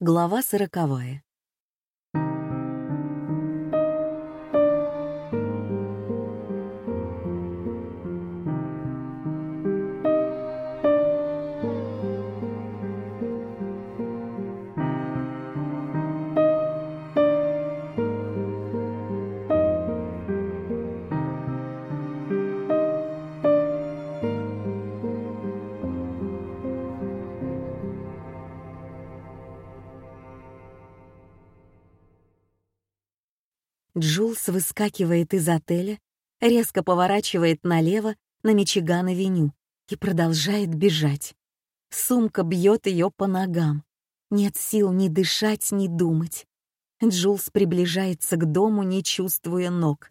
Глава сороковая. Джулс выскакивает из отеля, резко поворачивает налево на Мичиган-авеню и продолжает бежать. Сумка бьет ее по ногам. Нет сил ни дышать, ни думать. Джулс приближается к дому, не чувствуя ног.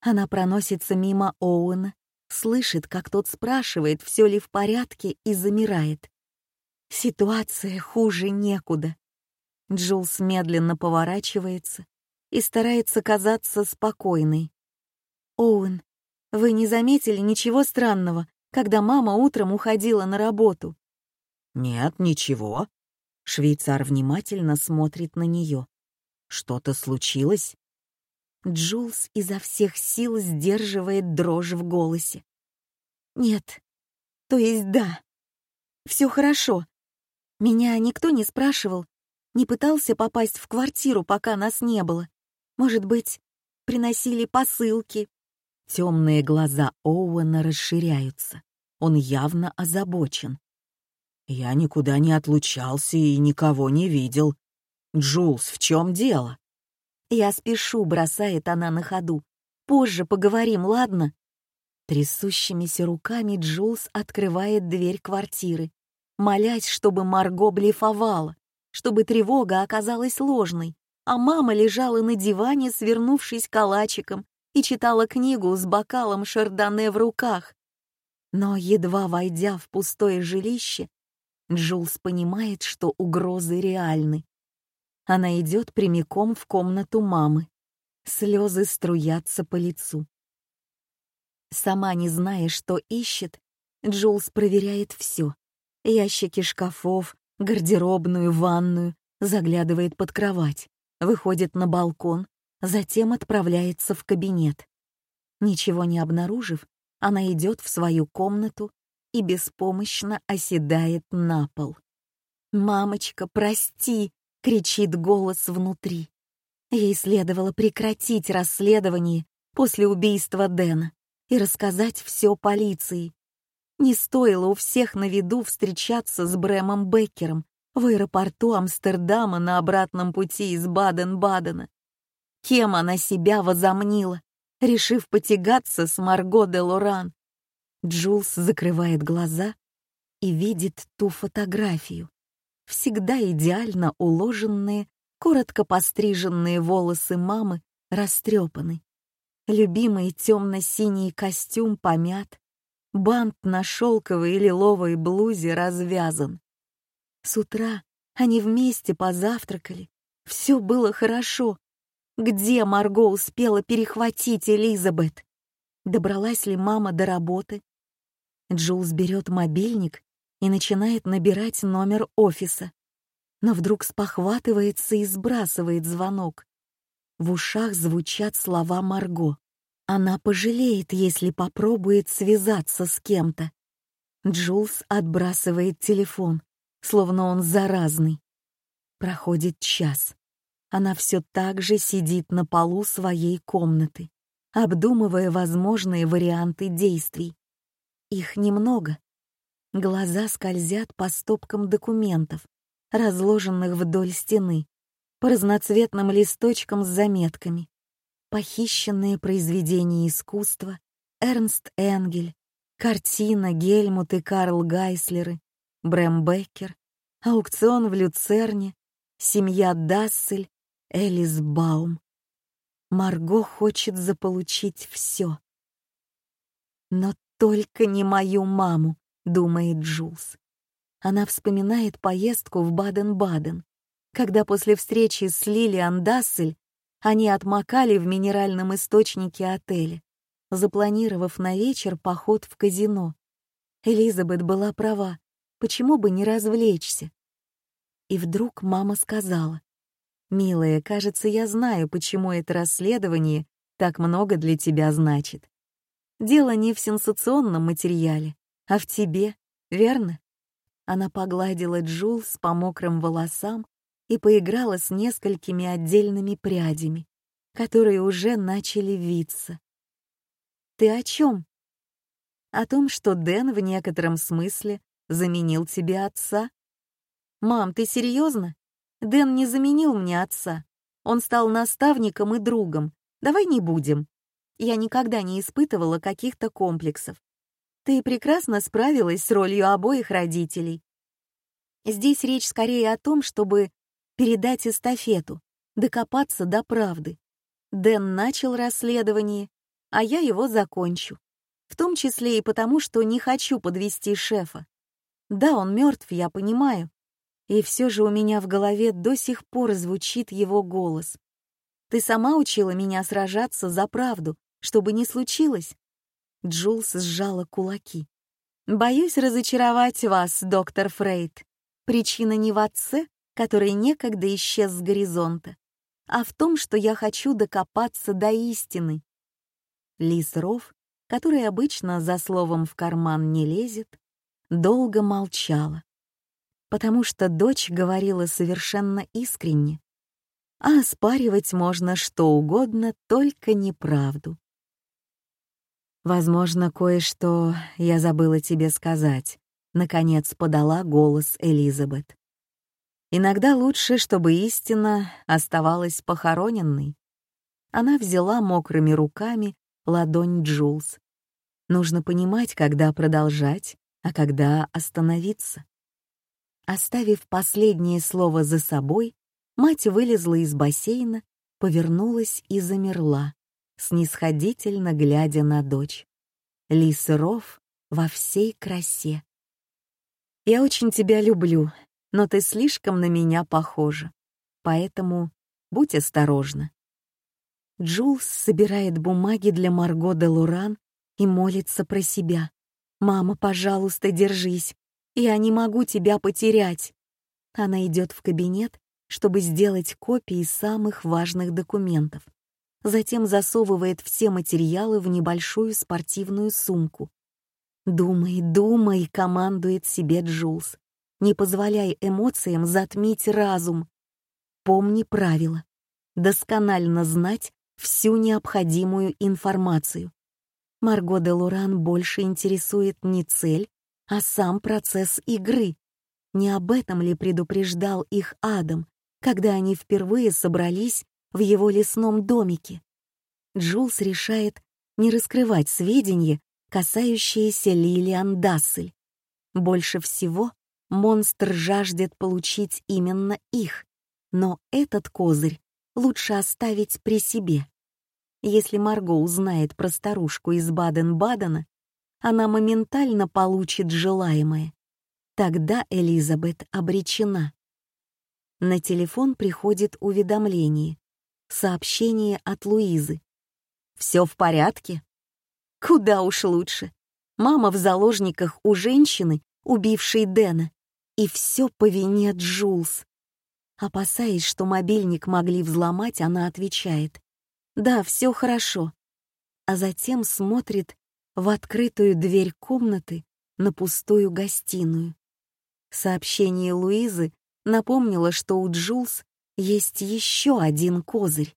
Она проносится мимо Оуэна, слышит, как тот спрашивает, все ли в порядке, и замирает. Ситуация хуже некуда. Джулс медленно поворачивается, и старается казаться спокойной. «Оуэн, вы не заметили ничего странного, когда мама утром уходила на работу?» «Нет, ничего». Швейцар внимательно смотрит на нее. «Что-то случилось?» Джулс изо всех сил сдерживает дрожь в голосе. «Нет, то есть да, все хорошо. Меня никто не спрашивал, не пытался попасть в квартиру, пока нас не было. Может быть, приносили посылки?» Темные глаза Оуэна расширяются. Он явно озабочен. «Я никуда не отлучался и никого не видел. Джулс, в чем дело?» «Я спешу», — бросает она на ходу. «Позже поговорим, ладно?» Трясущимися руками Джулс открывает дверь квартиры, молясь, чтобы Марго блефовала, чтобы тревога оказалась ложной, а мама лежала на диване, свернувшись калачиком, и читала книгу с бокалом шардоне в руках. Но, едва войдя в пустое жилище, Джулс понимает, что угрозы реальны. Она идет прямиком в комнату мамы. Слезы струятся по лицу. Сама не зная, что ищет, Джулс проверяет все. Ящики шкафов, гардеробную, ванную, заглядывает под кровать выходит на балкон, затем отправляется в кабинет. Ничего не обнаружив, она идет в свою комнату и беспомощно оседает на пол. «Мамочка, прости!» — кричит голос внутри. Ей следовало прекратить расследование после убийства Дэна и рассказать все полиции. Не стоило у всех на виду встречаться с Брэмом Беккером в аэропорту Амстердама на обратном пути из Баден-Бадена. Кем она себя возомнила, решив потягаться с Марго де Лоран? Джулс закрывает глаза и видит ту фотографию. Всегда идеально уложенные, коротко постриженные волосы мамы растрепаны. Любимый темно-синий костюм помят, бант на шелковой и лиловой блузе развязан. С утра они вместе позавтракали. Все было хорошо. Где Марго успела перехватить Элизабет? Добралась ли мама до работы? Джулс берет мобильник и начинает набирать номер офиса. Но вдруг спохватывается и сбрасывает звонок. В ушах звучат слова Марго. Она пожалеет, если попробует связаться с кем-то. Джулс отбрасывает телефон словно он заразный. Проходит час. Она все так же сидит на полу своей комнаты, обдумывая возможные варианты действий. Их немного. Глаза скользят по стопкам документов, разложенных вдоль стены, по разноцветным листочкам с заметками. Похищенные произведения искусства, Эрнст Энгель, картина Гельмут и Карл Гайслеры, Брэм Беккер, аукцион в Люцерне, семья Дассель, Элис Баум. Марго хочет заполучить все. Но только не мою маму, думает Джулс. Она вспоминает поездку в Баден-Баден, когда после встречи с Лилиан Дассель они отмокали в минеральном источнике отеля, запланировав на вечер поход в казино. Элизабет была права почему бы не развлечься? И вдруг мама сказала, «Милая, кажется, я знаю, почему это расследование так много для тебя значит. Дело не в сенсационном материале, а в тебе, верно?» Она погладила Джулс по мокрым волосам и поиграла с несколькими отдельными прядями, которые уже начали виться. «Ты о чем?» «О том, что Дэн в некотором смысле заменил тебе отца?» «Мам, ты серьезно? Дэн не заменил мне отца. Он стал наставником и другом. Давай не будем. Я никогда не испытывала каких-то комплексов. Ты прекрасно справилась с ролью обоих родителей. Здесь речь скорее о том, чтобы передать эстафету, докопаться до правды. Дэн начал расследование, а я его закончу. В том числе и потому, что не хочу подвести шефа. Да, он мертв, я понимаю, и все же у меня в голове до сих пор звучит его голос. «Ты сама учила меня сражаться за правду, чтобы не случилось?» Джулс сжала кулаки. «Боюсь разочаровать вас, доктор Фрейд. Причина не в отце, который некогда исчез с горизонта, а в том, что я хочу докопаться до истины». Лис Ров, который обычно за словом в карман не лезет, долго молчала потому что дочь говорила совершенно искренне. А оспаривать можно что угодно, только неправду. «Возможно, кое-что я забыла тебе сказать», — наконец подала голос Элизабет. «Иногда лучше, чтобы истина оставалась похороненной». Она взяла мокрыми руками ладонь Джулс. Нужно понимать, когда продолжать, а когда остановиться. Оставив последнее слово за собой, мать вылезла из бассейна, повернулась и замерла, снисходительно глядя на дочь. Лис Ров во всей красе. «Я очень тебя люблю, но ты слишком на меня похожа, поэтому будь осторожна». Джулс собирает бумаги для Марго де Луран и молится про себя. «Мама, пожалуйста, держись. Я не могу тебя потерять. Она идет в кабинет, чтобы сделать копии самых важных документов. Затем засовывает все материалы в небольшую спортивную сумку. «Думай, думай», — командует себе Джулс. «Не позволяй эмоциям затмить разум. Помни правила. Досконально знать всю необходимую информацию. Марго де Луран больше интересует не цель, а сам процесс игры. Не об этом ли предупреждал их Адам, когда они впервые собрались в его лесном домике? Джулс решает не раскрывать сведения, касающиеся Лилиан Дассель. Больше всего монстр жаждет получить именно их, но этот козырь лучше оставить при себе. Если Марго узнает про старушку из Баден-Бадена, она моментально получит желаемое. Тогда Элизабет обречена. На телефон приходит уведомление. Сообщение от Луизы. «Все в порядке?» Куда уж лучше. Мама в заложниках у женщины, убившей Дэна. И все по вине Джулс. Опасаясь, что мобильник могли взломать, она отвечает. «Да, все хорошо». А затем смотрит в открытую дверь комнаты на пустую гостиную. Сообщение Луизы напомнило, что у Джулс есть еще один козырь.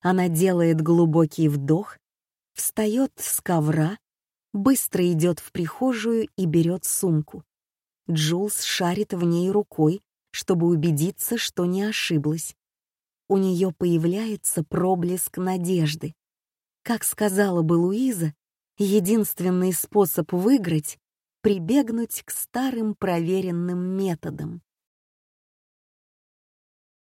Она делает глубокий вдох, встает с ковра, быстро идет в прихожую и берет сумку. Джулс шарит в ней рукой, чтобы убедиться, что не ошиблась. У нее появляется проблеск надежды. Как сказала бы Луиза, Единственный способ выиграть — прибегнуть к старым проверенным методам.